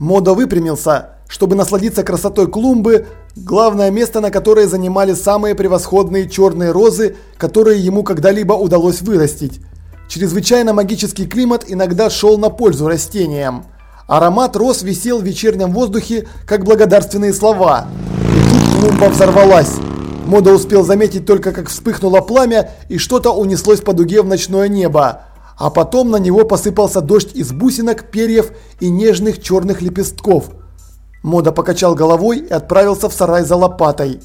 Мода выпрямился, чтобы насладиться красотой клумбы, главное место на которой занимали самые превосходные черные розы, которые ему когда-либо удалось вырастить. Чрезвычайно магический климат иногда шел на пользу растениям. Аромат роз висел в вечернем воздухе, как благодарственные слова. И тут клумба взорвалась. Мода успел заметить только, как вспыхнуло пламя и что-то унеслось по дуге в ночное небо. А потом на него посыпался дождь из бусинок, перьев и нежных черных лепестков. Мода покачал головой и отправился в сарай за лопатой.